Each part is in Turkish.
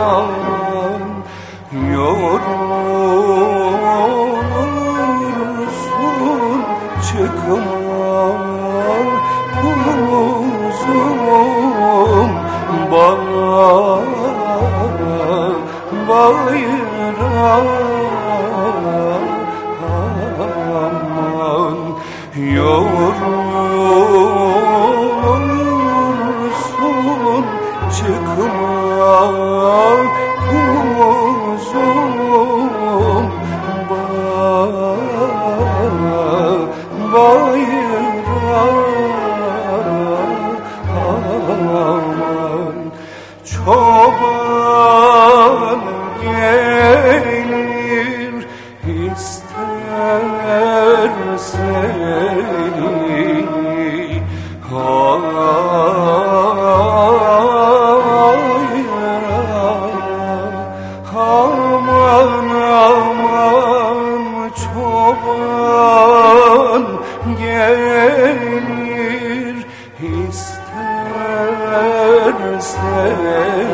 aman yorulursun çıkma kuzum bayıra aman yorulursun çıkma kuzum bana çoban gelir ister seni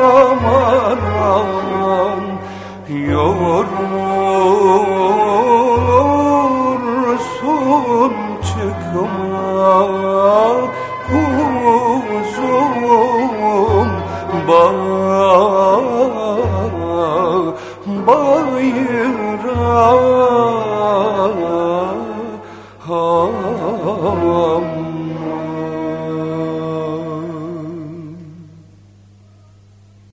aman aman yorulursun bayıra aman